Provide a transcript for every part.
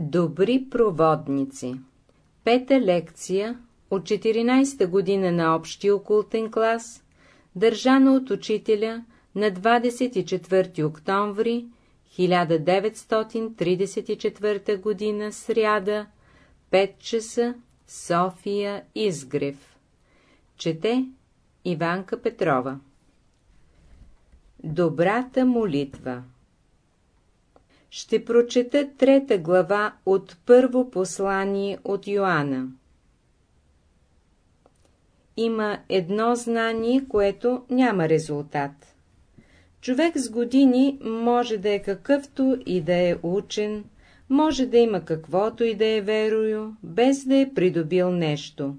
Добри проводници. Пета лекция от 14-та година на общия окултен клас, държана от учителя на 24 октомври 1934 година, сряда, 5 часа, София, Изгрев. Чете Иванка Петрова. Добрата молитва Ще прочета трета глава от първо послание от Йоанна. Има едно знание, което няма резултат. Човек с години може да е какъвто и да е учен, може да има каквото и да е верою, без да е придобил нещо.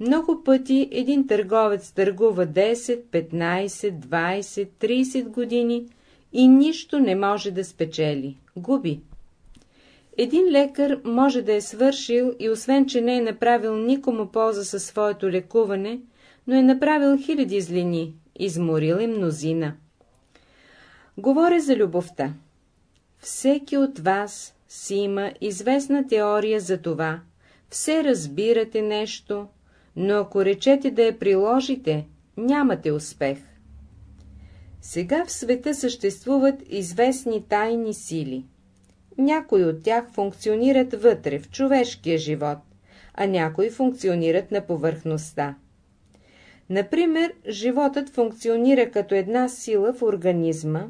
Много пъти един търговец търгува 10, 15, 20, 30 години и нищо не може да спечели. Губи. Един лекар може да е свършил и освен, че не е направил никому полза със своето лекуване, но е направил хиляди злини, изморил е мнозина. Говоря за любовта. Всеки от вас си има известна теория за това. Все разбирате нещо, но ако речете да я приложите, нямате успех. Сега в света съществуват известни тайни сили. Някои от тях функционират вътре, в човешкия живот, а някои функционират на повърхността. Например, животът функционира като една сила в организма,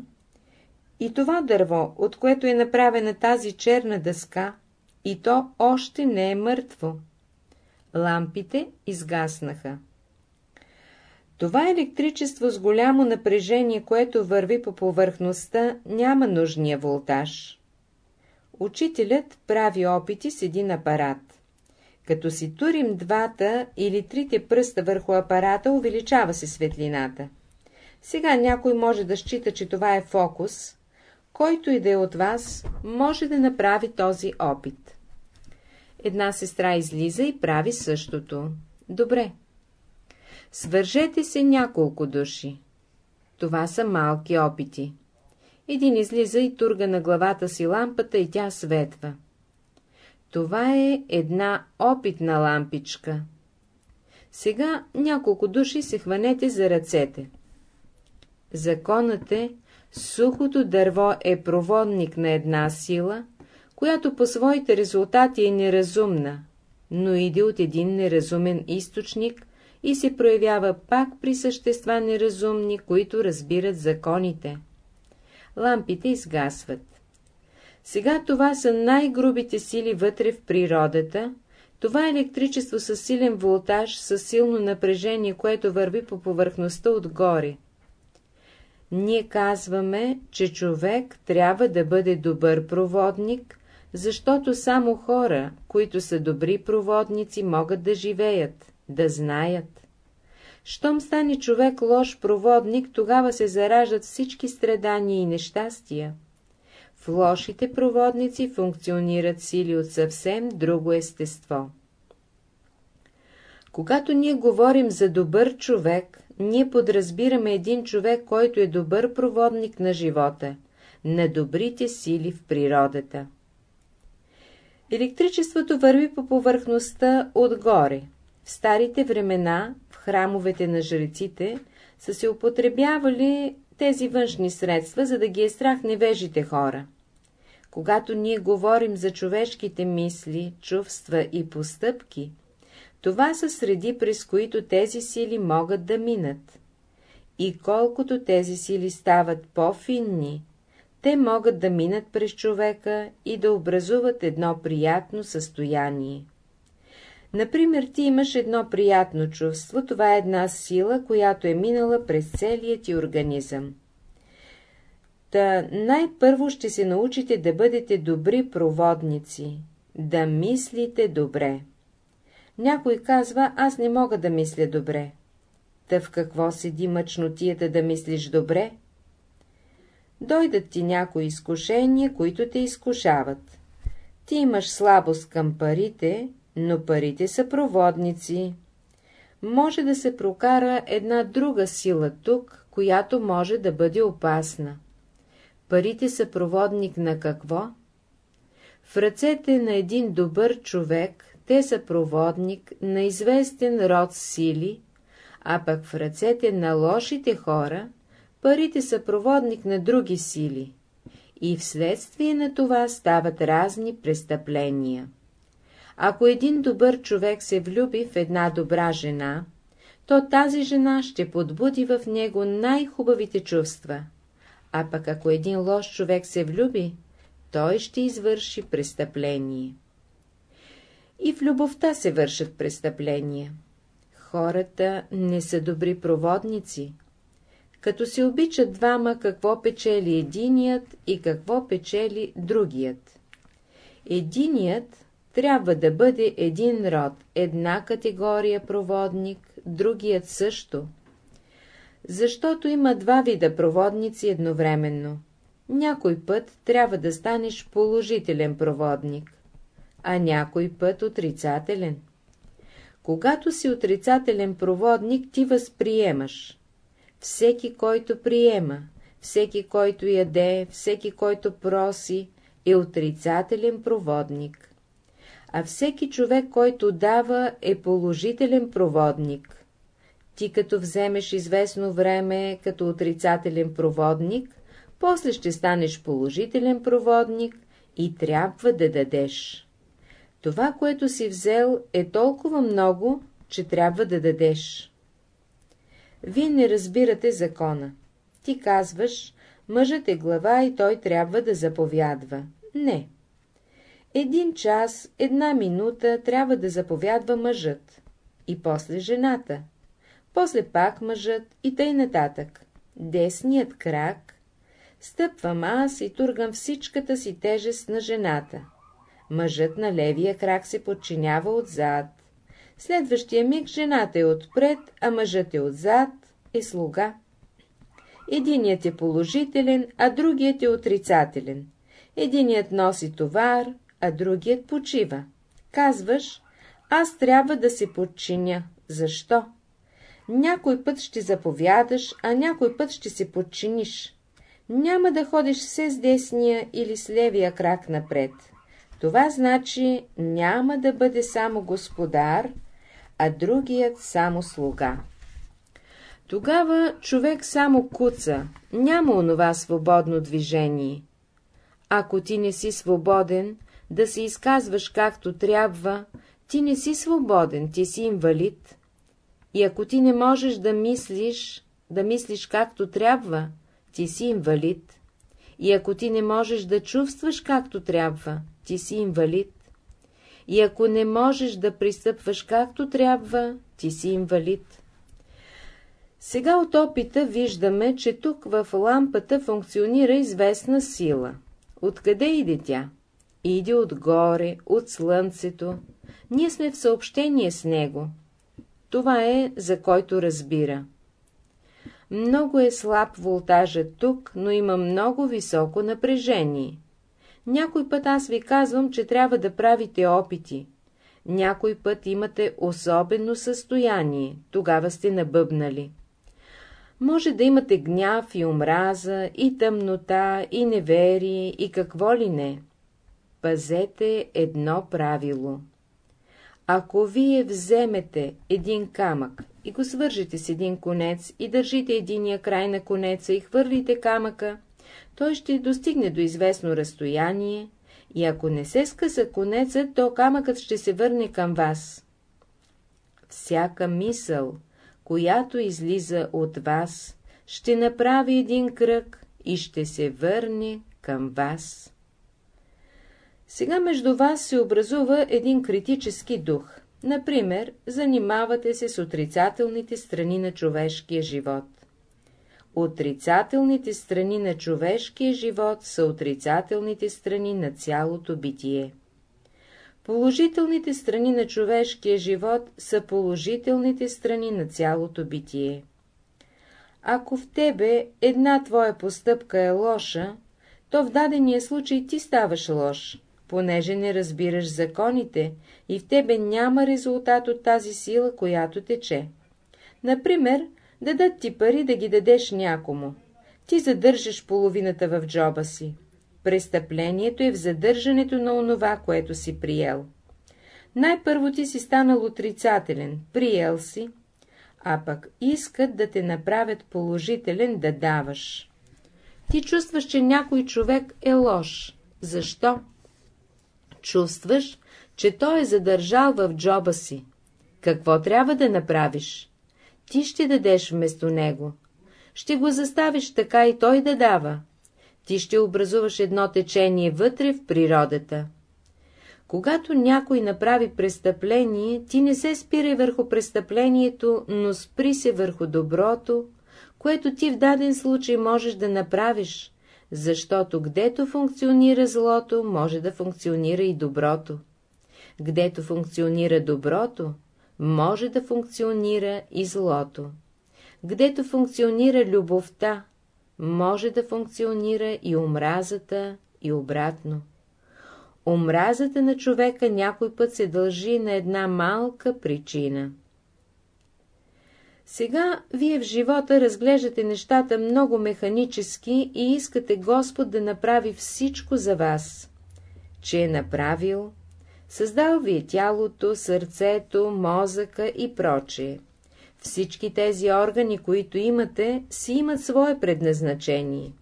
и това дърво, от което е направена тази черна дъска, и то още не е мъртво. Лампите изгаснаха. Това електричество с голямо напрежение, което върви по повърхността, няма нужния волтаж. Учителят прави опити с един апарат. Като си турим двата или трите пръста върху апарата, увеличава се светлината. Сега някой може да счита, че това е фокус, който и да е от вас, може да направи този опит. Една сестра излиза и прави същото. Добре. Свържете се няколко души. Това са малки опити. Един излиза и турга на главата си лампата и тя светва. Това е една опитна лампичка. Сега няколко души се хванете за ръцете. Законът е, сухото дърво е проводник на една сила, която по своите резултати е неразумна, но иде от един неразумен източник и се проявява пак при същества неразумни, които разбират законите. Лампите изгасват. Сега това са най-грубите сили вътре в природата, това електричество със силен волтаж, със силно напрежение, което върви по повърхността отгоре. Ние казваме, че човек трябва да бъде добър проводник, защото само хора, които са добри проводници, могат да живеят, да знаят. Щом стане човек лош проводник, тогава се зараждат всички страдания и нещастия. В лошите проводници функционират сили от съвсем друго естество. Когато ние говорим за добър човек, ние подразбираме един човек, който е добър проводник на живота, на добрите сили в природата. Електричеството върви по повърхността отгоре. В старите времена, в храмовете на жреците, са се употребявали тези външни средства, за да ги е страх невежите хора. Когато ние говорим за човешките мисли, чувства и постъпки, това са среди, през които тези сили могат да минат. И колкото тези сили стават по-финни, те могат да минат през човека и да образуват едно приятно състояние. Например, ти имаш едно приятно чувство, това е една сила, която е минала през целият ти организъм. Та най-първо ще се научите да бъдете добри проводници, да мислите добре. Някой казва, аз не мога да мисля добре. Та в какво седи мъчнотията да мислиш добре? Дойдат ти някои изкушения, които те изкушават. Ти имаш слабост към парите, но парите са проводници. Може да се прокара една друга сила тук, която може да бъде опасна. Парите са проводник на какво? В ръцете на един добър човек те са проводник на известен род сили, а пък в ръцете на лошите хора парите са проводник на други сили, и вследствие на това стават разни престъпления. Ако един добър човек се влюби в една добра жена, то тази жена ще подбуди в него най-хубавите чувства, а пък ако един лош човек се влюби, той ще извърши престъпление. И в любовта се вършат престъпления. Хората не са добри проводници. Като се обичат двама, какво печели единият и какво печели другият. Единият трябва да бъде един род, една категория проводник, другият също. Защото има два вида проводници едновременно. Някой път трябва да станеш положителен проводник, а някой път отрицателен. Когато си отрицателен проводник, ти възприемаш. Всеки, който приема, всеки, който яде, всеки, който проси, е отрицателен проводник. А всеки човек, който дава, е положителен проводник. Ти като вземеш известно време като отрицателен проводник, после ще станеш положителен проводник и трябва да дадеш. Това, което си взел, е толкова много, че трябва да дадеш. Вие не разбирате закона. Ти казваш, мъжът е глава и той трябва да заповядва. Не. Един час, една минута трябва да заповядва мъжът. И после жената. После пак мъжът и тъй нататък. Десният крак. Стъпвам аз и тургам всичката си тежест на жената. Мъжът на левия крак се подчинява отзад. Следващия миг жената е отпред, а мъжът е отзад, е слуга. Единият е положителен, а другият е отрицателен. Единият носи товар, а другият почива. Казваш, аз трябва да се подчиня. Защо? Някой път ще заповядаш, а някой път ще се подчиниш. Няма да ходиш все с десния или с левия крак напред. Това значи няма да бъде само господар, а другият само слуга. Тогава човек само куца, няма онова свободно движение. Ако ти не си свободен, да се изказваш както трябва, ти не си свободен, ти си инвалид. И ако ти не можеш да мислиш, да мислиш както трябва, ти си инвалид. И ако ти не можеш да чувстваш както трябва, ти си инвалид. И ако не можеш да пристъпваш както трябва, ти си инвалид. Сега от опита виждаме, че тук в лампата функционира известна сила. Откъде иде тя? Иде отгоре, от слънцето. Ние сме в съобщение с него. Това е, за който разбира. Много е слаб волтажът тук, но има много високо напрежение. Някой път аз ви казвам, че трябва да правите опити. Някой път имате особено състояние, тогава сте набъбнали. Може да имате гняв и омраза, и тъмнота, и неверие, и какво ли не. Пазете едно правило. Ако вие вземете един камък и го свържете с един конец и държите единия край на конеца и хвърлите камъка, той ще достигне до известно разстояние и ако не се скъса конецът, то камъкът ще се върне към вас. Всяка мисъл, която излиза от вас, ще направи един кръг и ще се върне към вас. Сега между вас се образува един критически дух. Например, занимавате се с отрицателните страни на човешкия живот. Отрицателните страни на човешкия живот са отрицателните страни на цялото битие. Положителните страни на човешкия живот са положителните страни на цялото битие. Ако в тебе една твоя постъпка е лоша, то в дадения случай ти ставаш лош, понеже не разбираш законите и в тебе няма резултат от тази сила, която тече. Например, дадат ти пари да ги дадеш някому. Ти задържаш половината в джоба си. Престъплението е в задържането на онова, което си приел. Най-първо ти си станал отрицателен, приел си, а пък искат да те направят положителен да даваш. Ти чувстваш, че някой човек е лош. Защо? Чувстваш, че той е задържал в джоба си. Какво трябва да направиш? Ти ще дадеш вместо него. Ще го заставиш така и той да дава. Ти ще образуваш едно течение вътре в природата. Когато някой направи престъпление, ти не се спирай върху престъплението, но спри се върху доброто, което ти в даден случай можеш да направиш, защото гдето функционира злото, може да функционира и доброто. Гдето функционира доброто, може да функционира и злото. Гдето функционира любовта, може да функционира и омразата, и обратно. Омразата на човека някой път се дължи на една малка причина. Сега вие в живота разглеждате нещата много механически и искате Господ да направи всичко за вас. Че е направил, създал ви е тялото, сърцето, мозъка и прочее. Всички тези органи, които имате, си имат свое предназначение.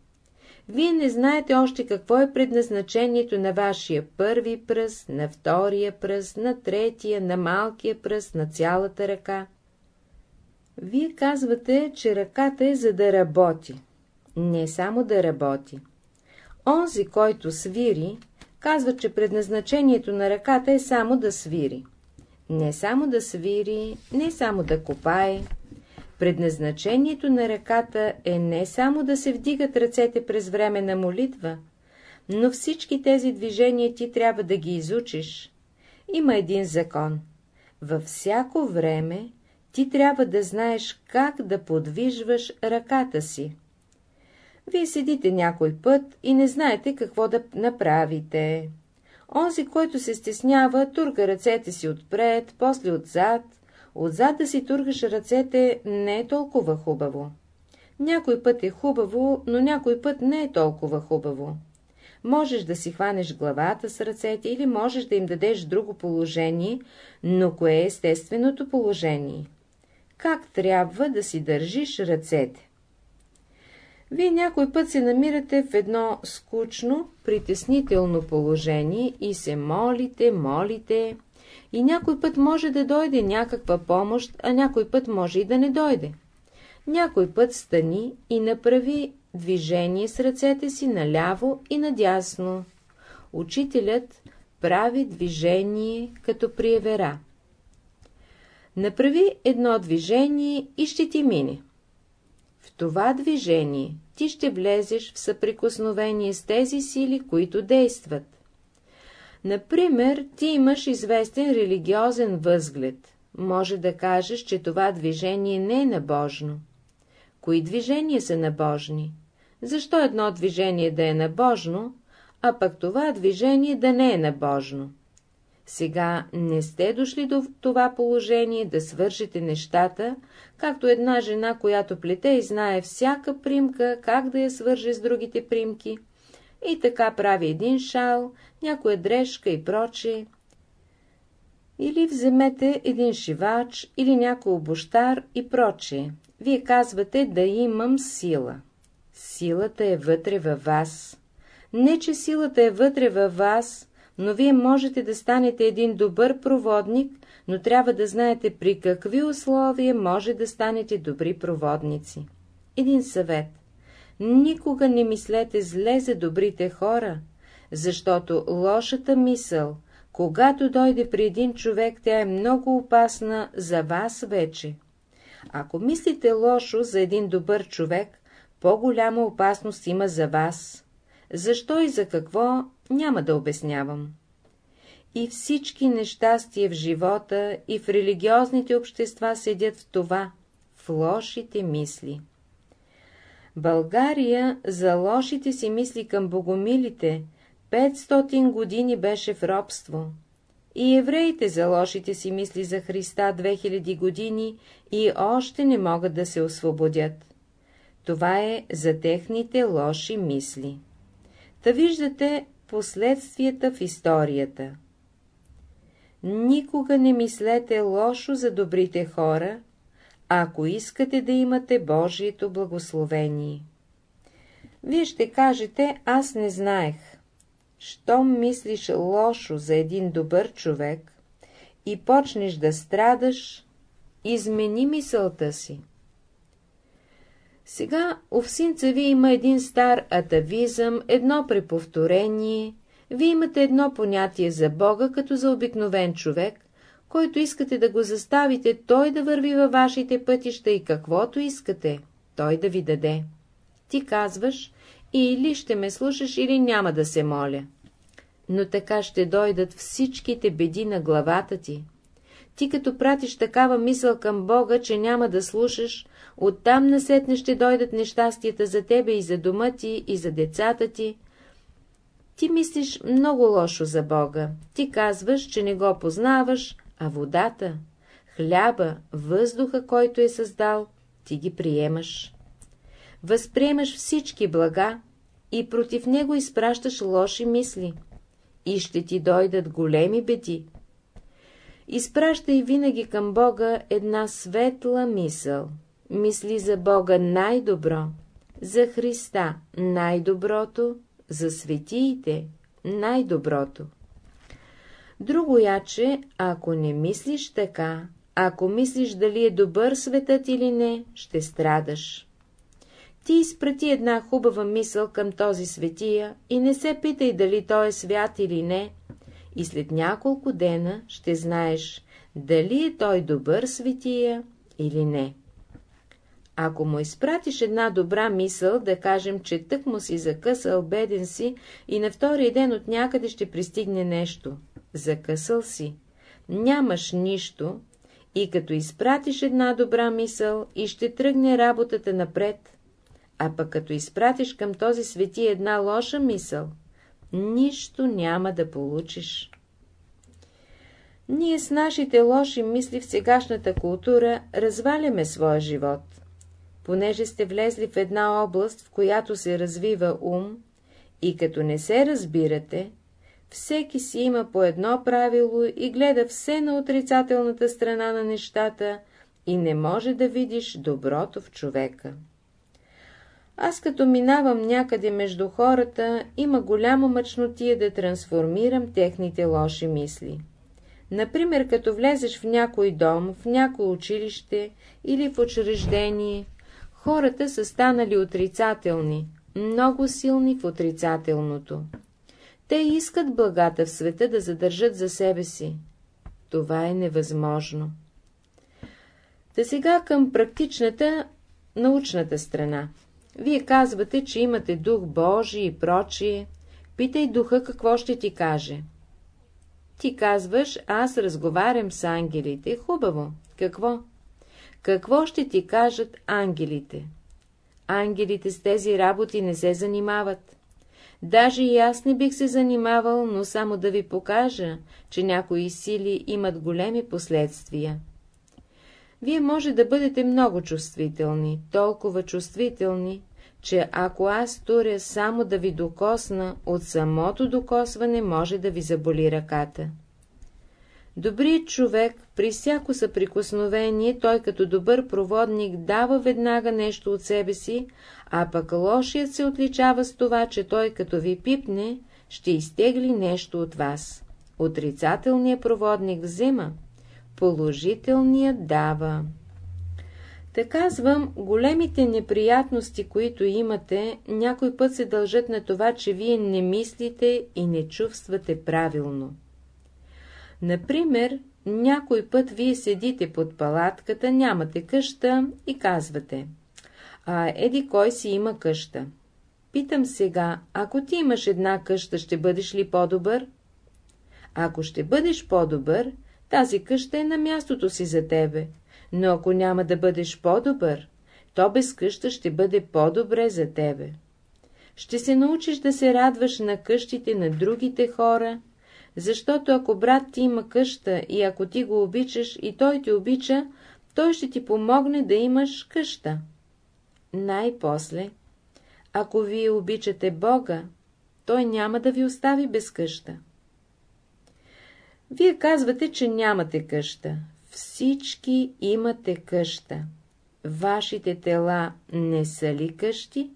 Вие не знаете още какво е предназначението на вашия първи пръст, на втория пръст, на третия, на малкия пръст, на цялата ръка. Вие казвате, че ръката е за да работи. Не само да работи. Онзи, който свири, казва, че предназначението на ръката е само да свири. Не само да свири, не само да копае. Предназначението на ръката е не само да се вдигат ръцете през време на молитва, но всички тези движения ти трябва да ги изучиш. Има един закон. Във всяко време ти трябва да знаеш как да подвижваш ръката си. Вие седите някой път и не знаете какво да направите. Онзи, който се стеснява, турга ръцете си отпред, после отзад. Отзад да си тургаш ръцете не е толкова хубаво. Някой път е хубаво, но някой път не е толкова хубаво. Можеш да си хванеш главата с ръцете или можеш да им дадеш друго положение, но кое е естественото положение? Как трябва да си държиш ръцете? Вие някой път се намирате в едно скучно, притеснително положение и се молите, молите, и някой път може да дойде някаква помощ, а някой път може и да не дойде. Някой път стани и направи движение с ръцете си наляво и надясно. Учителят прави движение като приевера. Направи едно движение и ще ти мине. В това движение ти ще влезеш в съприкосновение с тези сили, които действат. Например, ти имаш известен религиозен възглед. Може да кажеш, че това движение не е набожно. Кои движения са набожни? Защо едно движение да е набожно, а пък това движение да не е набожно? Сега не сте дошли до това положение да свършите нещата, както една жена, която плете и знае всяка примка, как да я свърже с другите примки, и така прави един шал, някоя дрежка и прочее. Или вземете един шивач, или някой обощар и прочее. Вие казвате да имам сила. Силата е вътре във вас. Не, че силата е вътре във вас, но вие можете да станете един добър проводник, но трябва да знаете при какви условия може да станете добри проводници. Един съвет. Никога не мислете зле за добрите хора, защото лошата мисъл, когато дойде при един човек, тя е много опасна за вас вече. Ако мислите лошо за един добър човек, по-голяма опасност има за вас. Защо и за какво, няма да обяснявам. И всички нещастия в живота и в религиозните общества седят в това, в лошите мисли. България за лошите си мисли към богомилите 500 години беше в робство. И евреите за лошите си мисли за Христа 2000 години и още не могат да се освободят. Това е за техните лоши мисли. Та виждате последствията в историята. Никога не мислете лошо за добрите хора, ако искате да имате Божието благословение. Вие ще кажете, аз не знаех. Щом мислиш лошо за един добър човек и почнеш да страдаш, измени мисълта си. Сега овсинца ви има един стар атавизъм, едно преповторение, вие имате едно понятие за Бога, като за обикновен човек, който искате да го заставите, той да върви във вашите пътища и каквото искате, той да ви даде. Ти казваш, или ще ме слушаш, или няма да се моля. Но така ще дойдат всичките беди на главата ти. Ти като пратиш такава мисъл към Бога, че няма да слушаш, оттам насетне ще дойдат нещастията за тебе и за дома ти, и за децата ти. Ти мислиш много лошо за Бога. Ти казваш, че не го познаваш, а водата, хляба, въздуха, който е създал, ти ги приемаш. Възприемаш всички блага и против него изпращаш лоши мисли. И ще ти дойдат големи беди. Изпращай винаги към Бога една светла мисъл. Мисли за Бога най-добро, за Христа най-доброто, за светиите най-доброто. Друго яче, ако не мислиш така, ако мислиш дали е добър светът или не, ще страдаш. Ти изпрати една хубава мисъл към този светия и не се питай дали той е свят или не, и след няколко дена ще знаеш, дали е той добър светия или не. Ако му изпратиш една добра мисъл, да кажем, че тък му си закъсал, беден си, и на втория ден от някъде ще пристигне нещо. Закъсал си, нямаш нищо, и като изпратиш една добра мисъл, и ще тръгне работата напред, а пък като изпратиш към този свети една лоша мисъл, нищо няма да получиш. Ние с нашите лоши мисли в сегашната култура разваляме своя живот. Понеже сте влезли в една област, в която се развива ум, и като не се разбирате, всеки си има по едно правило и гледа все на отрицателната страна на нещата и не може да видиш доброто в човека. Аз като минавам някъде между хората, има голямо мъчнотия да трансформирам техните лоши мисли. Например, като влезеш в някой дом, в някое училище или в учреждение, хората са станали отрицателни, много силни в отрицателното. Те искат благата в света да задържат за себе си. Това е невъзможно. Та сега към практичната, научната страна. Вие казвате, че имате дух Божий и прочие. Питай духа какво ще ти каже. Ти казваш, аз разговарям с ангелите. Хубаво. Какво? Какво ще ти кажат ангелите? Ангелите с тези работи не се занимават. Даже и аз не бих се занимавал, но само да ви покажа, че някои сили имат големи последствия. Вие може да бъдете много чувствителни, толкова чувствителни, че ако аз туря само да ви докосна, от самото докосване може да ви заболи ръката. Добрият човек, при всяко съприкосновение, той като добър проводник дава веднага нещо от себе си, а пък лошият се отличава с това, че той като ви пипне, ще изтегли нещо от вас. Отрицателният проводник взема, положителният дава. Та казвам, големите неприятности, които имате, някой път се дължат на това, че вие не мислите и не чувствате правилно. Например, някой път вие седите под палатката, нямате къща и казвате, а еди кой си има къща. Питам сега, ако ти имаш една къща, ще бъдеш ли по-добър? Ако ще бъдеш по-добър, тази къща е на мястото си за тебе, но ако няма да бъдеш по-добър, то без къща ще бъде по-добре за тебе. Ще се научиш да се радваш на къщите на другите хора, защото ако брат ти има къща и ако ти го обичаш и той те обича, той ще ти помогне да имаш къща. Най-после, ако вие обичате Бога, той няма да ви остави без къща. Вие казвате, че нямате къща. Всички имате къща. Вашите тела не са ли къщи?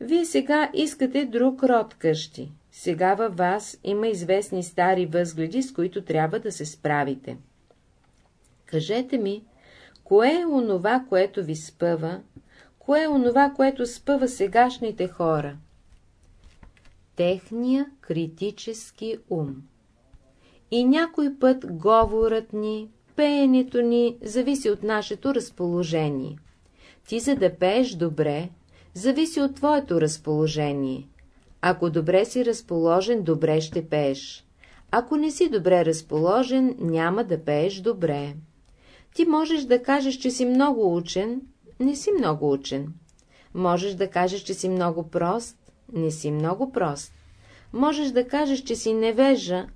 Вие сега искате друг род къщи. Сега във вас има известни стари възгледи, с които трябва да се справите. Кажете ми, кое е онова, което ви спъва, кое е онова, което спъва сегашните хора? Техния критически ум. И някой път говорът ни, пеенето ни зависи от нашето разположение. Ти за да пееш добре, зависи от твоето разположение. Ако добре си разположен, добре ще пееш. Ако не си добре разположен, няма да пееш добре. Ти можеш да кажеш, че си много учен, не си много учен. Можеш да кажеш, че си много прост, не си много прост. Можеш да кажеш, че си невежа.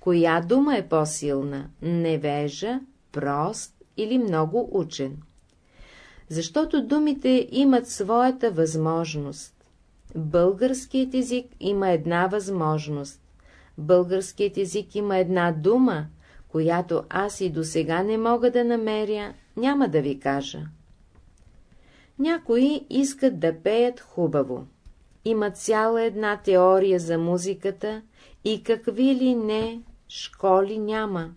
Коя дума е по-силна? Невежа, прост или много учен? Защото думите имат своята възможност. Българският език има една възможност. Българският език има една дума, която аз и до сега не мога да намеря, няма да ви кажа. Някои искат да пеят хубаво. Има цяла една теория за музиката и какви ли не школи няма.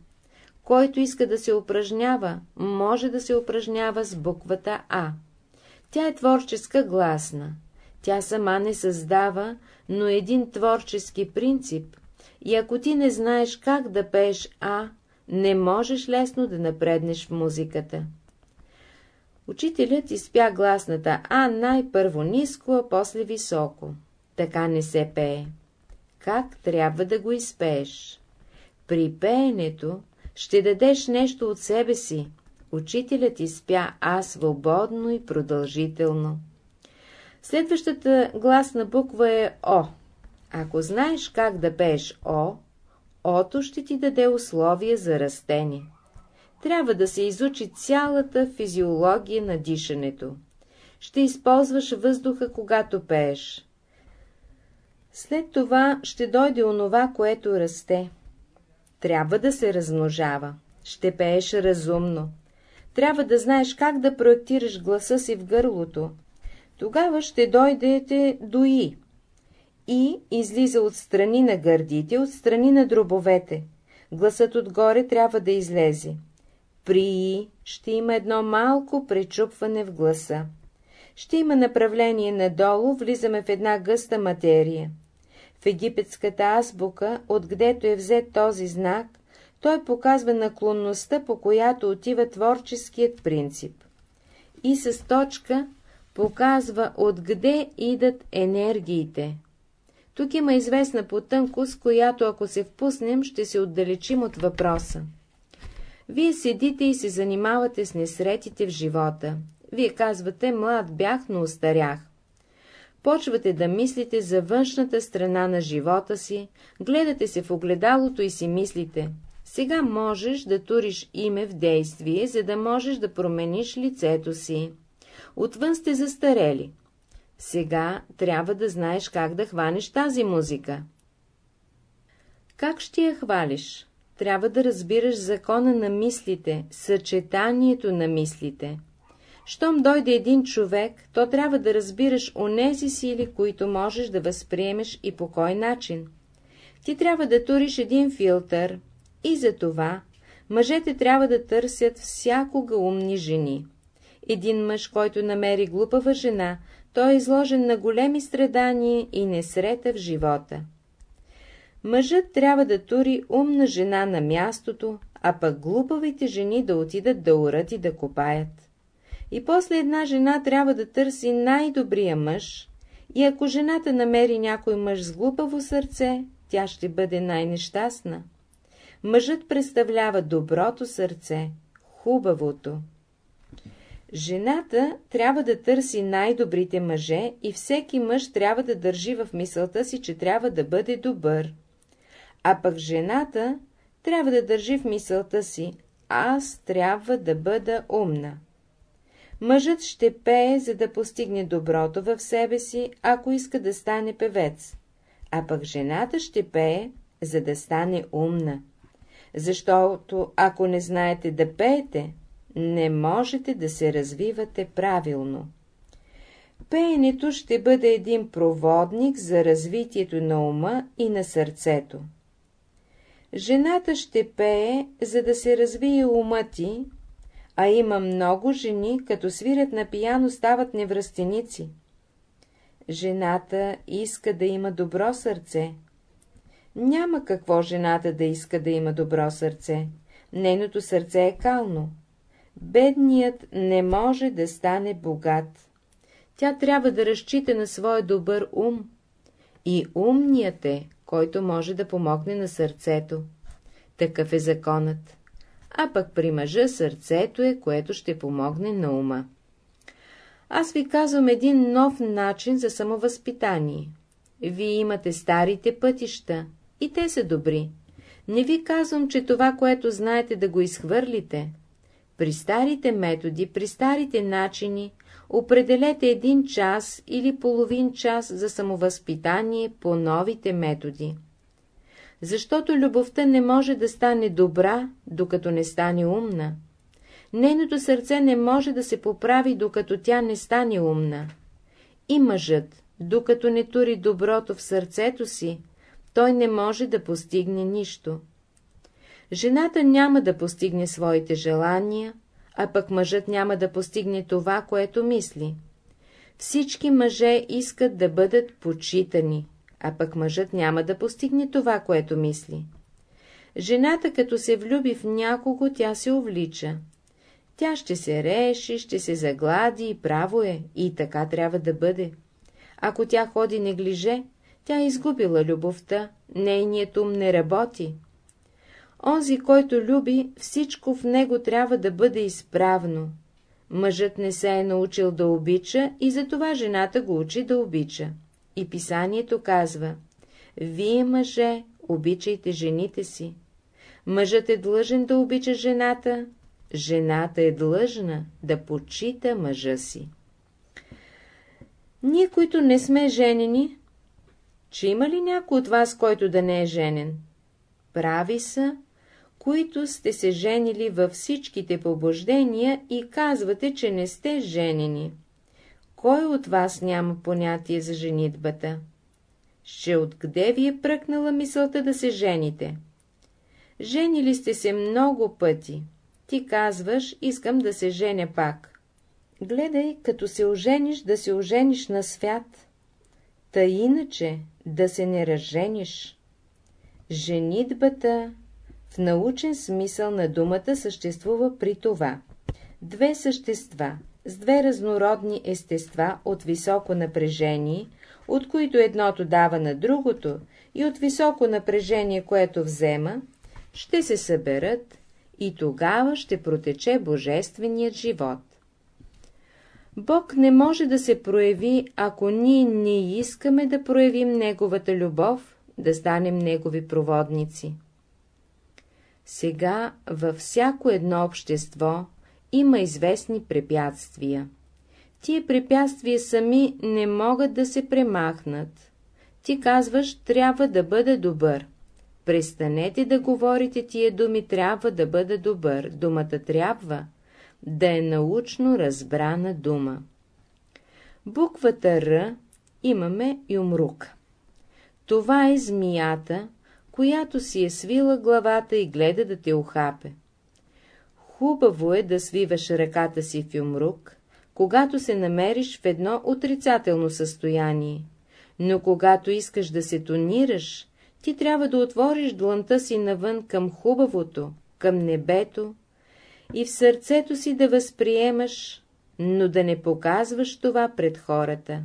Който иска да се упражнява, може да се упражнява с буквата А. Тя е творческа гласна. Тя сама не създава, но един творчески принцип. И ако ти не знаеш как да пееш А, не можеш лесно да напреднеш в музиката. Учителят изпя гласната А най-първо ниско, а после високо. Така не се пее. Как трябва да го изпееш? При пеенето ще дадеш нещо от себе си. Учителят изпя А свободно и продължително. Следващата гласна буква е О. Ако знаеш как да пееш О, Ото ще ти даде условия за растение. Трябва да се изучи цялата физиология на дишането. Ще използваш въздуха, когато пееш. След това ще дойде онова, което расте. Трябва да се размножава. Ще пееш разумно. Трябва да знаеш как да проектираш гласа си в гърлото. Тогава ще дойдете до И. И излиза от страни на гърдите, от страни на дробовете. Гласът отгоре трябва да излезе. При И ще има едно малко пречупване в гласа. Ще има направление надолу, влизаме в една гъста материя. В египетската азбука, откъдето е взет този знак, той показва наклонността, по която отива творческият принцип. И с точка показва откъде идат енергиите. Тук има известна потънкост, която ако се впуснем, ще се отдалечим от въпроса. Вие седите и се занимавате с несретите в живота. Вие казвате, млад бях, но устарях. Почвате да мислите за външната страна на живота си, гледате се в огледалото и си мислите. Сега можеш да туриш име в действие, за да можеш да промениш лицето си. Отвън сте застарели. Сега трябва да знаеш как да хванеш тази музика. Как ще я хвалиш? Трябва да разбираш закона на мислите, съчетанието на мислите. Щом дойде един човек, то трябва да разбираш онези сили, които можеш да възприемеш и по кой начин. Ти трябва да туриш един филтър и за това мъжете трябва да търсят всякога умни жени. Един мъж, който намери глупава жена, той е изложен на големи страдания и несрета в живота. Мъжът трябва да тури умна жена на мястото, а пък глупавите жени да отидат да урат и да копаят. И после една жена трябва да търси най-добрия мъж, и ако жената намери някой мъж с глупаво сърце, тя ще бъде най-нещастна. Мъжът представлява доброто сърце, хубавото. Жената трябва да търси най-добрите мъже и всеки мъж трябва да държи в мисълта си, че трябва да бъде добър. А пък жената трябва да държи в мисълта си, аз трябва да бъда умна. Мъжът ще пее, за да постигне доброто в себе си, ако иска да стане певец. а пък жената ще пее, за да стане умна. Защото ако не знаете да пеете, не можете да се развивате правилно. Пеенето ще бъде един проводник за развитието на ума и на сърцето. Жената ще пее, за да се развие умът ти, а има много жени, като свирят на пияно, стават невръстеници. Жената иска да има добро сърце. Няма какво жената да иска да има добро сърце. Нейното сърце е кално. Бедният не може да стане богат. Тя трябва да разчита на своя добър ум. И умният е, който може да помогне на сърцето. Такъв е законът. А пък при мъжа сърцето е, което ще помогне на ума. Аз ви казвам един нов начин за самовъзпитание. Вие имате старите пътища, и те са добри. Не ви казвам, че това, което знаете, да го изхвърлите. При старите методи, при старите начини, определете един час или половин час за самовъзпитание по новите методи. Защото любовта не може да стане добра, докато не стане умна. Нейното сърце не може да се поправи, докато тя не стане умна. И мъжът, докато не тури доброто в сърцето си, той не може да постигне нищо. Жената няма да постигне своите желания, а пък мъжът няма да постигне това, което мисли. Всички мъже искат да бъдат почитани, а пък мъжът няма да постигне това, което мисли. Жената, като се влюби в някого, тя се увлича. Тя ще се реши, ще се заглади и право е, и така трябва да бъде. Ако тя ходи неглиже, тя е изгубила любовта, нейният ум не работи. Онзи, който люби, всичко в него трябва да бъде изправно. Мъжът не се е научил да обича и затова жената го учи да обича. И писанието казва, вие, мъже, обичайте жените си. Мъжът е длъжен да обича жената, жената е длъжна да почита мъжа си. Ние, които не сме женени, че има ли някой от вас, който да не е женен? Прави са, които сте се женили във всичките побождения и казвате, че не сте женени. Кой от вас няма понятие за женитбата? Ще откъде ви е пръкнала мисълта да се жените? Женили сте се много пъти. Ти казваш, искам да се женя пак. Гледай, като се ожениш, да се ожениш на свят. Та иначе да се не разжениш. Женитбата в научен смисъл на думата съществува при това. Две същества с две разнородни естества от високо напрежение, от които едното дава на другото и от високо напрежение, което взема, ще се съберат и тогава ще протече божественият живот. Бог не може да се прояви, ако ние не искаме да проявим Неговата любов, да станем Негови проводници. Сега във всяко едно общество има известни препятствия. Тие препятствия сами не могат да се премахнат. Ти казваш, трябва да бъда добър. Престанете да говорите тия думи, трябва да бъда добър. Думата трябва да е научно разбрана дума. Буквата Р имаме юмрук. Това е змията, която си е свила главата и гледа да те ухапе. Хубаво е да свиваш ръката си в юмрук, когато се намериш в едно отрицателно състояние, но когато искаш да се тонираш, ти трябва да отвориш дланта си навън към хубавото, към небето и в сърцето си да възприемаш, но да не показваш това пред хората.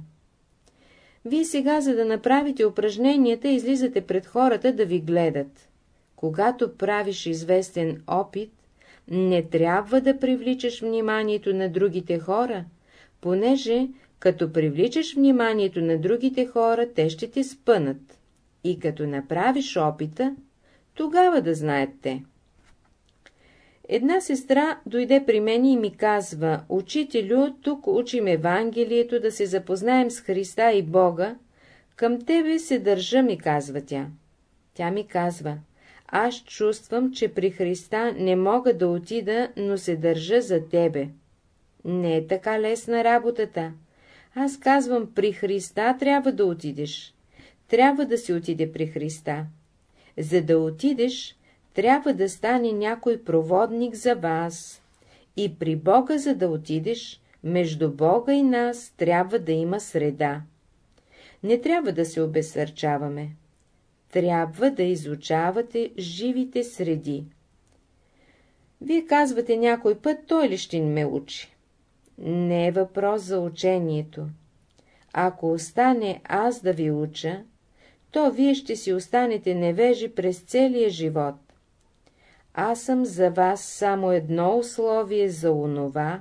Вие сега, за да направите упражненията, излизате пред хората да ви гледат. Когато правиш известен опит, не трябва да привличаш вниманието на другите хора, понеже, като привличаш вниманието на другите хора, те ще те спънат. И като направиш опита, тогава да знаят те. Една сестра дойде при мен и ми казва, «Учителю, тук учим Евангелието, да се запознаем с Христа и Бога, Към тебе се държа, ми казва тя. Тя ми казва, аз чувствам, че при Христа не мога да отида, но се държа за тебе. Не е така лесна работата. Аз казвам, при Христа трябва да отидеш. Трябва да си отиде при Христа. За да отидеш, трябва да стане някой проводник за вас. И при Бога, за да отидеш, между Бога и нас трябва да има среда. Не трябва да се обесърчаваме. Трябва да изучавате живите среди. Вие казвате някой път, той ли ще ме учи? Не е въпрос за учението. Ако остане аз да ви уча, то вие ще си останете невежи през целия живот. Аз съм за вас само едно условие за онова,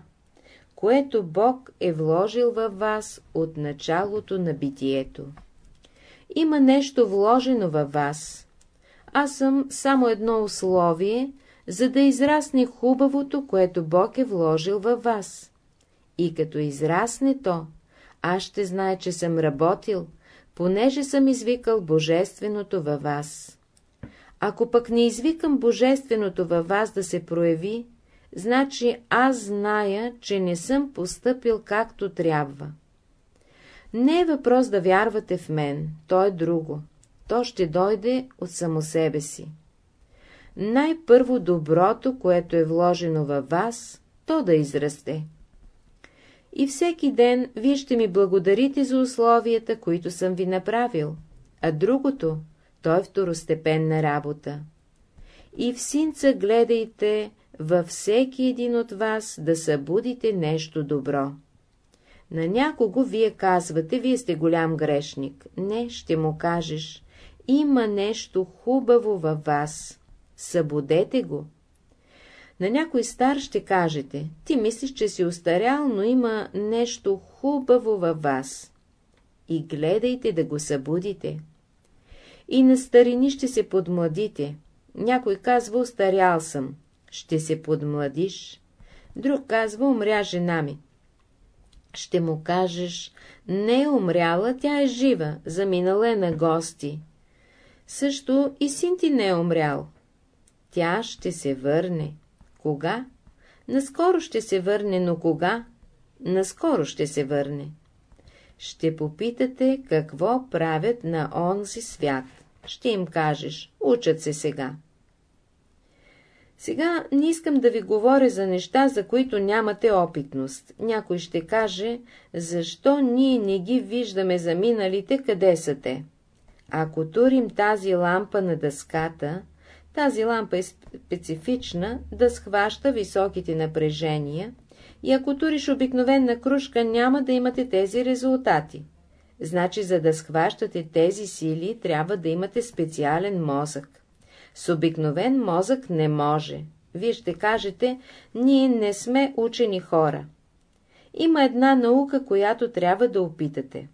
което Бог е вложил във вас от началото на битието. Има нещо вложено във вас. Аз съм само едно условие, за да израсне хубавото, което Бог е вложил във вас. И като израсне то, аз ще знае, че съм работил, понеже съм извикал Божественото във вас. Ако пък не извикам Божественото във вас да се прояви, значи аз зная, че не съм постъпил както трябва. Не е въпрос да вярвате в мен, то е друго. То ще дойде от само себе си. Най-първо доброто, което е вложено във вас, то да израсте. И всеки ден вие ще ми благодарите за условията, които съм ви направил, а другото, то е второстепенна работа. И в синца гледайте във всеки един от вас да събудите нещо добро. На някого вие казвате, вие сте голям грешник. Не, ще му кажеш, има нещо хубаво във вас. Събудете го. На някой стар ще кажете, ти мислиш, че си устарял, но има нещо хубаво във вас. И гледайте да го събудите. И на старини ще се подмладите. Някой казва, устарял съм. Ще се подмладиш. Друг казва, умря жена ми. Ще му кажеш, не е умряла, тя е жива, заминала е на гости. Също и син ти не е умрял. Тя ще се върне. Кога? Наскоро ще се върне, но кога? Наскоро ще се върне. Ще попитате, какво правят на онзи свят. Ще им кажеш, учат се сега. Сега не искам да ви говоря за неща, за които нямате опитност. Някой ще каже, защо ние не ги виждаме заминалите, къде са те. Ако турим тази лампа на дъската, тази лампа е специфична да схваща високите напрежения и ако туриш обикновена кружка, няма да имате тези резултати. Значи, за да схващате тези сили, трябва да имате специален мозък. С обикновен мозък не може. Вие ще кажете, ние не сме учени хора. Има една наука, която трябва да опитате.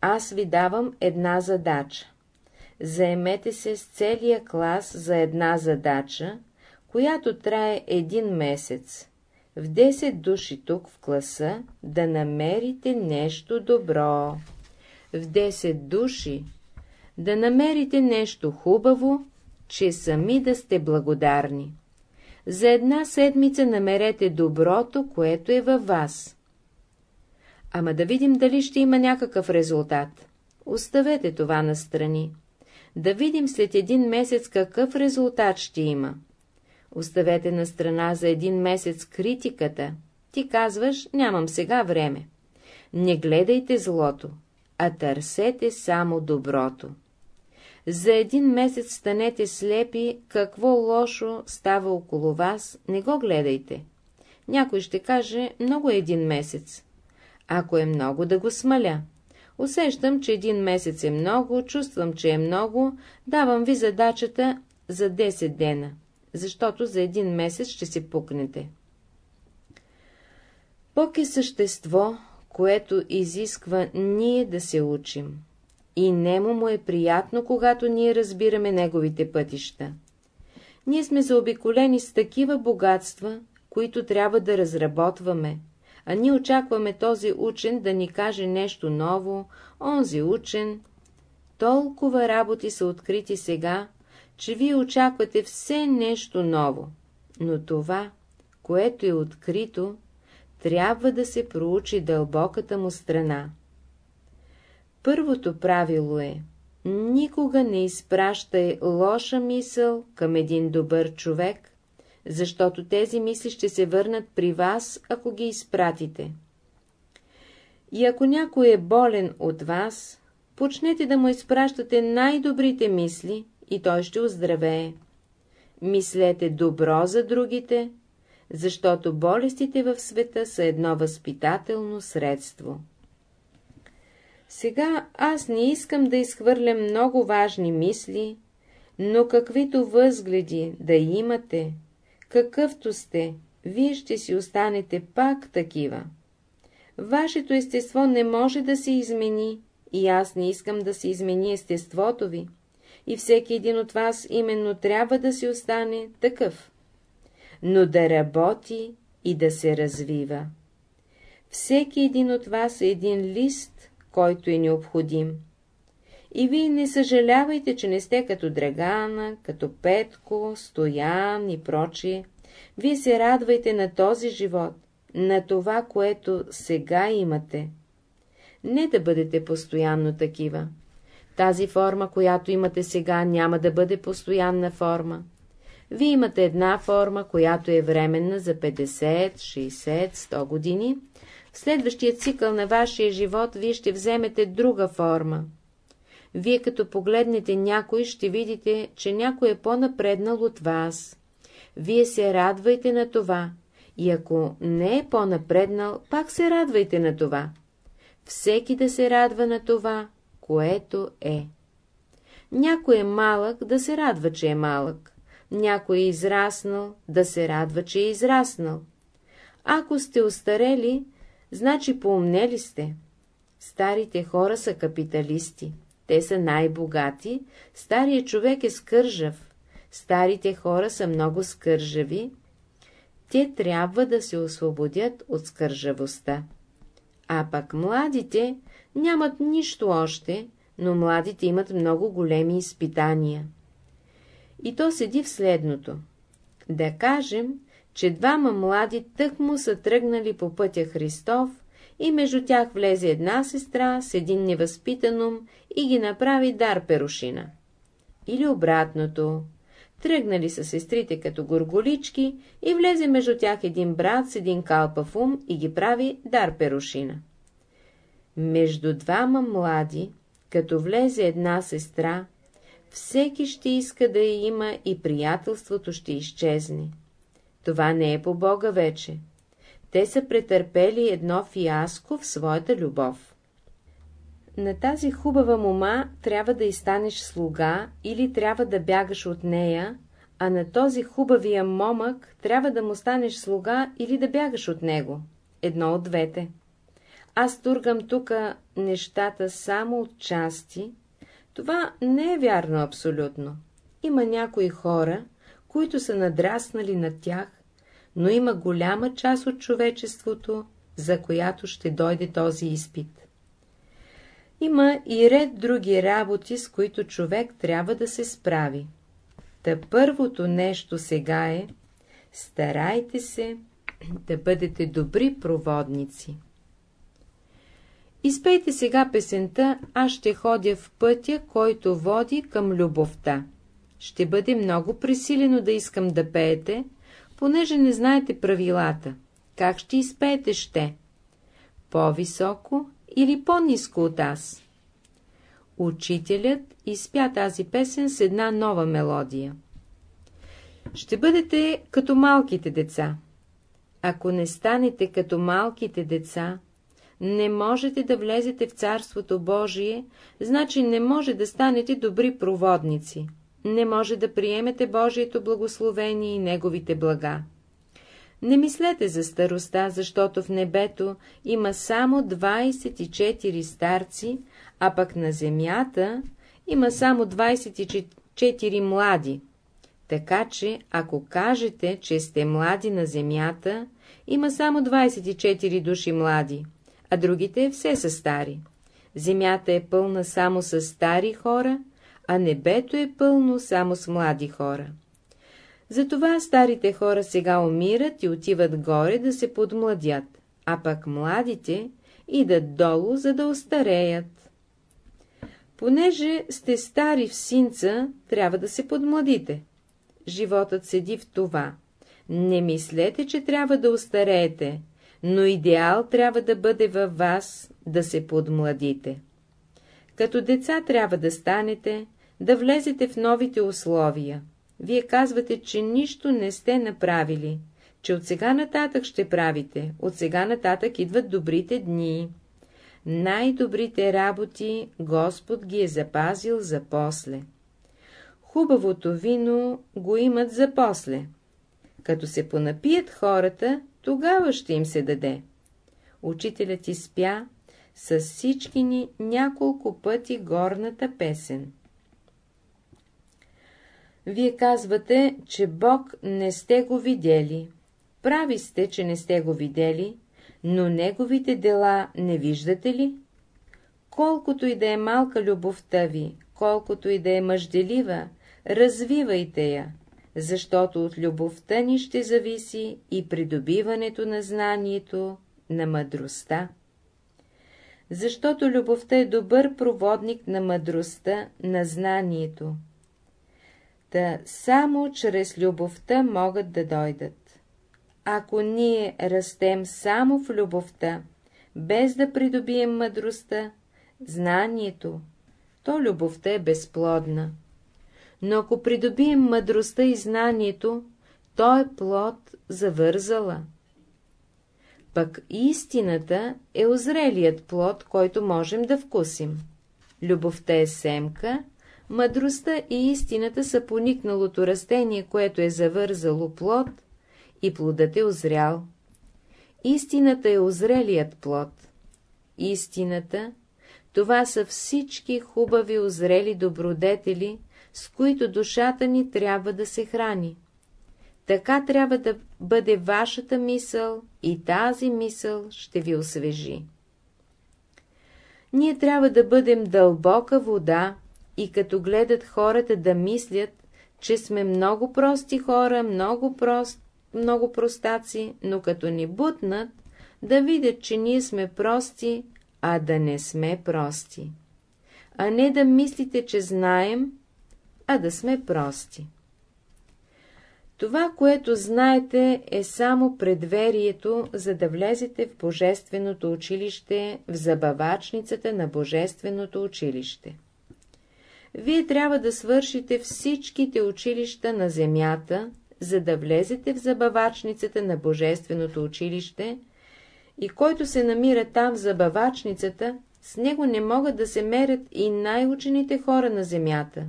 Аз ви давам една задача. Заемете се с целия клас за една задача, която трае един месец. В 10 души тук в класа да намерите нещо добро. В 10 души да намерите нещо хубаво, че сами да сте благодарни. За една седмица намерете доброто, което е във вас. Ама да видим дали ще има някакъв резултат. Оставете това настрани. Да видим след един месец какъв резултат ще има. Оставете на страна за един месец критиката. Ти казваш, нямам сега време. Не гледайте злото, а търсете само доброто. За един месец станете слепи, какво лошо става около вас, не го гледайте. Някой ще каже, много е един месец. Ако е много, да го смаля. Усещам, че един месец е много, чувствам, че е много, давам ви задачата за 10 дена, защото за един месец ще се пукнете. Бог е същество, което изисква ние да се учим и немо му е приятно, когато ние разбираме неговите пътища. Ние сме заобиколени с такива богатства, които трябва да разработваме, а ние очакваме този учен да ни каже нещо ново, онзи учен. Толкова работи са открити сега, че вие очаквате все нещо ново, но това, което е открито, трябва да се проучи дълбоката му страна. Първото правило е Никога не изпращай лоша мисъл към един добър човек, защото тези мисли ще се върнат при вас, ако ги изпратите. И ако някой е болен от вас, почнете да му изпращате най-добрите мисли и той ще оздравее. Мислете добро за другите, защото болестите в света са едно възпитателно средство. Сега аз не искам да изхвърлям много важни мисли, но каквито възгледи да имате, какъвто сте, вие ще си останете пак такива. Вашето естество не може да се измени, и аз не искам да се измени естеството ви, и всеки един от вас именно трябва да си остане такъв, но да работи и да се развива. Всеки един от вас е един лист, който е необходим. И вие не съжалявайте, че не сте като Драгана, като Петко, Стоян и прочие. Вие се радвайте на този живот, на това, което сега имате. Не да бъдете постоянно такива. Тази форма, която имате сега, няма да бъде постоянна форма. Вие имате една форма, която е временна за 50, 60, 100 години, в следващия цикъл на вашия живот вие ще вземете друга форма. Вие като погледнете някой, ще видите, че някой е по-напреднал от вас. Вие се радвайте на това, и ако не е по-напреднал, пак се радвайте на това. Всеки да се радва на това, което е. Някой е малък, да се радва, че е малък. Някой е израснал, да се радва, че е израснал. Ако сте устарели, Значи поумнели сте. Старите хора са капиталисти. Те са най-богати. Старият човек е скържав. Старите хора са много скържави. Те трябва да се освободят от скържавостта. А пък младите нямат нищо още, но младите имат много големи изпитания. И то седи в следното. Да кажем, че двама млади тъкмо са тръгнали по пътя Христов и между тях влезе една сестра с един невъзпитан ум и ги направи дар перушина. Или обратното. Тръгнали са сестрите като горголички и влезе между тях един брат с един калпав ум и ги прави дар перушина. Между двама млади, като влезе една сестра, всеки ще иска да я има и приятелството ще изчезне. Това не е по Бога вече. Те са претърпели едно фиаско в своята любов. На тази хубава мома трябва да изстанеш слуга или трябва да бягаш от нея, а на този хубавия момък трябва да му станеш слуга или да бягаш от него. Едно от двете. Аз тургам тук нещата само от части. Това не е вярно абсолютно. Има някои хора, които са надраснали над тях, но има голяма част от човечеството, за която ще дойде този изпит. Има и ред други работи, с които човек трябва да се справи. Та първото нещо сега е, старайте се да бъдете добри проводници. Изпейте сега песента «Аз ще ходя в пътя, който води към любовта». Ще бъде много пресилено да искам да пеете, понеже не знаете правилата. Как ще изпеете ще? По-високо или по-низко от аз? Учителят изпя тази песен с една нова мелодия. Ще бъдете като малките деца. Ако не станете като малките деца, не можете да влезете в Царството Божие, значи не може да станете добри проводници не може да приемете Божието благословение и Неговите блага. Не мислете за староста, защото в небето има само 24 старци, а пък на земята има само 24 млади. Така че, ако кажете, че сте млади на земята, има само 24 души млади, а другите все са стари. Земята е пълна само с стари хора, а небето е пълно само с млади хора. Затова старите хора сега умират и отиват горе да се подмладят, а пък младите идат долу, за да остареят. Понеже сте стари в синца, трябва да се подмладите. Животът седи в това. Не мислете, че трябва да остареете, но идеал трябва да бъде във вас да се подмладите. Като деца трябва да станете, да влезете в новите условия. Вие казвате, че нищо не сте направили, че от сега нататък ще правите, от сега нататък идват добрите дни. Най-добрите работи Господ ги е запазил за после. Хубавото вино го имат за после. Като се понапият хората, тогава ще им се даде. Учителят изпя с всички ни няколко пъти горната песен. Вие казвате, че Бог не сте го видели. Прави сте, че не сте го видели, но Неговите дела не виждате ли? Колкото и да е малка любовта ви, колкото и да е мъжделива, развивайте я, защото от любовта ни ще зависи и придобиването на знанието, на мъдростта. Защото любовта е добър проводник на мъдростта, на знанието. Та само чрез любовта могат да дойдат. Ако ние растем само в любовта, без да придобием мъдростта, знанието, то любовта е безплодна но ако придобием мъдростта и знанието, то е плод завързала. Пък истината е озрелият плод, който можем да вкусим. Любовта е семка, мъдростта и истината са поникналото растение, което е завързало плод, и плодът е озрял. Истината е озрелият плод. Истината, това са всички хубави озрели добродетели, с които душата ни трябва да се храни. Така трябва да бъде вашата мисъл и тази мисъл ще ви освежи. Ние трябва да бъдем дълбока вода и като гледат хората да мислят, че сме много прости хора, много, прост, много простаци, но като ни бутнат, да видят, че ние сме прости, а да не сме прости. А не да мислите, че знаем, а да сме прости. Това, което знаете, е само предверието, за да влезете в Божественото училище, в забавачницата на Божественото училище. Вие трябва да свършите всичките училища на земята, за да влезете в забавачницата на Божественото училище, и който се намира там в забавачницата, с него не могат да се мерят и най-учените хора на земята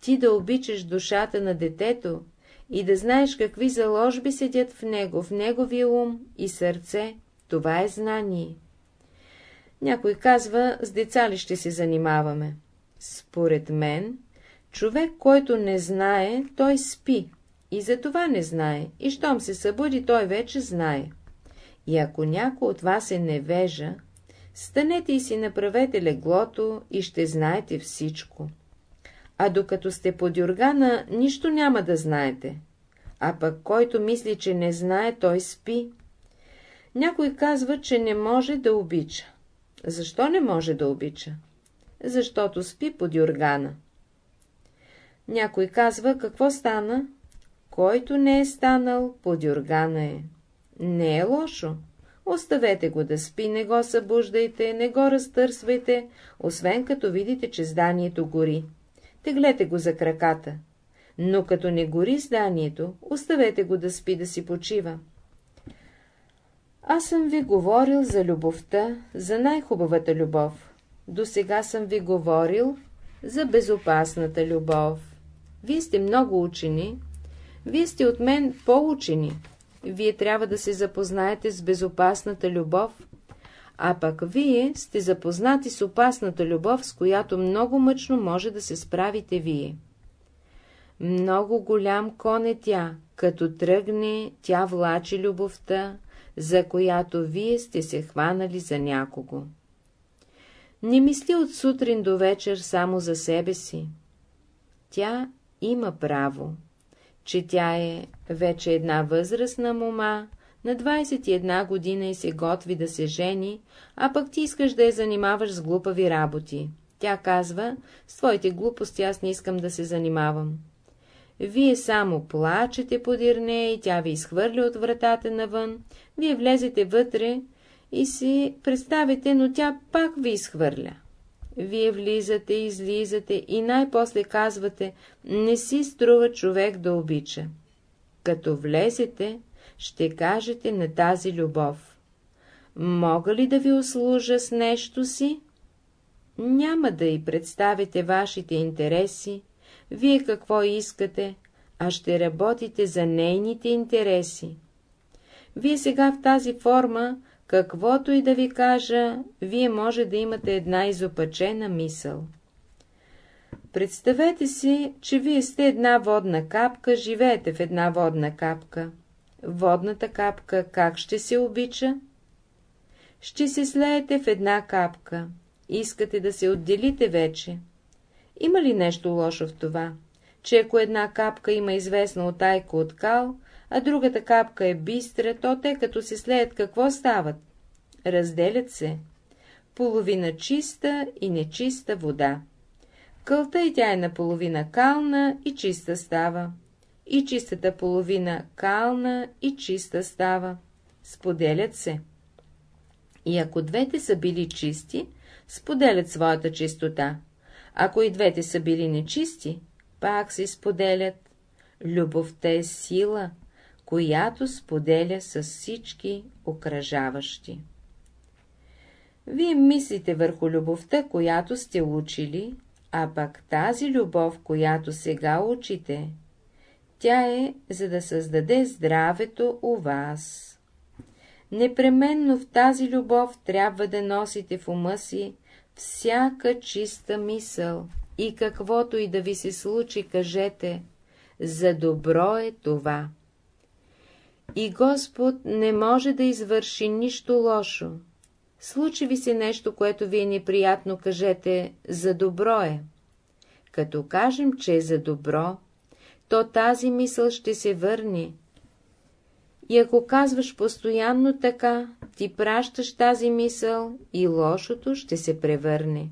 ти да обичаш душата на детето и да знаеш какви заложби седят в него, в неговия ум и сърце, това е знание. Някой казва, с деца ли ще се занимаваме? Според мен, човек, който не знае, той спи, и за това не знае, и щом се събуди, той вече знае. И ако някой от вас е невежа, станете и си направете леглото и ще знаете всичко а докато сте под юргана, нищо няма да знаете. А пък който мисли, че не знае, той спи. Някой казва, че не може да обича. Защо не може да обича? Защото спи под юргана. Някой казва, какво стана? Който не е станал, под юргана е. Не е лошо. Оставете го да спи, не го събуждайте, не го разтърсвайте, освен като видите, че зданието гори теглете го за краката, но като не гори зданието, оставете го да спи да си почива. Аз съм ви говорил за любовта, за най-хубавата любов. До сега съм ви говорил за безопасната любов. Вие сте много учени, вие сте от мен по-учени. Вие трябва да се запознаете с безопасната любов, а пък вие сте запознати с опасната любов, с която много мъчно може да се справите вие. Много голям кон е тя, като тръгне, тя влачи любовта, за която вие сте се хванали за някого. Не мисли от сутрин до вечер само за себе си. Тя има право, че тя е вече една възрастна мома, на 21 година и се готви да се жени, а пък ти искаш да я занимаваш с глупави работи. Тя казва, с твоите глупости аз не искам да се занимавам. Вие само плачете подир нея и тя ви изхвърля от вратата навън, вие влезете вътре и си представите, но тя пак ви изхвърля. Вие влизате, излизате и най-после казвате, не си струва човек да обича. Като влезете, ще кажете на тази любов. Мога ли да ви услужа с нещо си? Няма да й представите вашите интереси, вие какво искате, а ще работите за нейните интереси. Вие сега в тази форма, каквото и да ви кажа, вие може да имате една изопачена мисъл. Представете си, че вие сте една водна капка, живеете в една водна капка. Водната капка как ще се обича? Ще се слеете в една капка. Искате да се отделите вече. Има ли нещо лошо в това, че ако една капка има известна отайка от кал, а другата капка е бистра, то те като се слеят какво стават? Разделят се. Половина чиста и нечиста вода. Кълта и тя е наполовина кална и чиста става. И чистата половина кална и чиста става. Споделят се. И ако двете са били чисти, споделят своята чистота. Ако и двете са били нечисти, пак се споделят. Любовта е сила, която споделя с всички окръжаващи. Вие мислите върху любовта, която сте учили, а пък тази любов, която сега учите, тя е, за да създаде здравето у вас. Непременно в тази любов трябва да носите в ума си всяка чиста мисъл и каквото и да ви се случи, кажете, за добро е това. И Господ не може да извърши нищо лошо. Случи ви се нещо, което ви е неприятно, кажете, за добро е. Като кажем, че е за добро, то тази мисъл ще се върне. И ако казваш постоянно така, ти пращаш тази мисъл и лошото ще се превърне.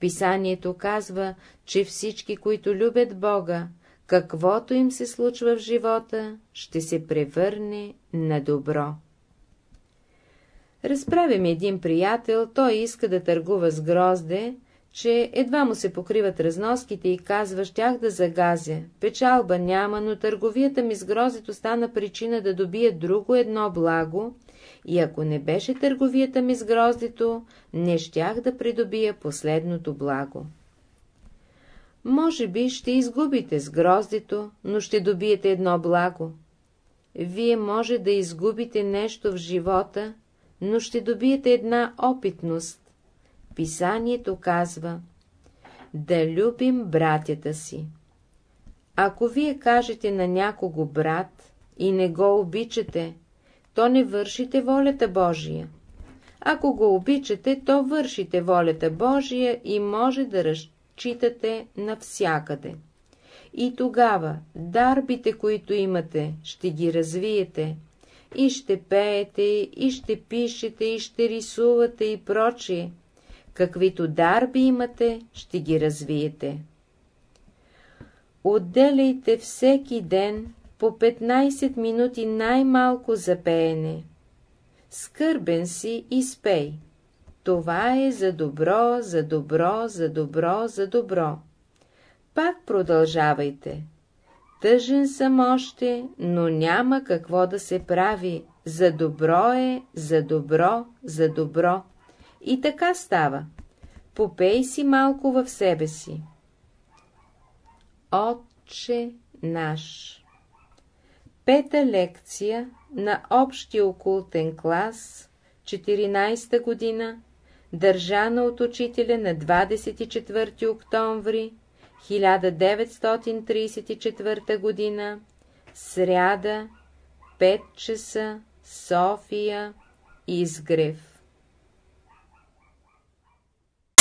Писанието казва, че всички, които любят Бога, каквото им се случва в живота, ще се превърне на добро. Разправим един приятел, той иска да търгува с грозде, че едва му се покриват разноските и казва, щях да загазя. Печалба няма, но търговията ми с грозето стана причина да добия друго едно благо, и ако не беше търговията ми с гроздето, не щях да придобия последното благо. Може би ще изгубите с гроздето, но ще добиете едно благо. Вие може да изгубите нещо в живота, но ще добиете една опитност, Писанието казва да любим братята си. Ако вие кажете на някого брат и не го обичате, то не вършите волята Божия. Ако го обичате, то вършите волята Божия и може да разчитате навсякъде. И тогава дарбите, които имате, ще ги развиете, и ще пеете, и ще пишете, и ще рисувате и прочие, Каквито дарби имате, ще ги развиете. Отделяйте всеки ден по 15 минути най-малко за пеене. Скърбен си и спей. Това е за добро, за добро, за добро, за добро. Пак продължавайте. Тъжен съм още, но няма какво да се прави. За добро е, за добро, за добро. И така става. Попей си малко в себе си. Отче наш Пета лекция на общия окултен клас, 14-та година, държана от учителя на 24 октомври 1934 година, сряда, 5 часа, София, Изгрев.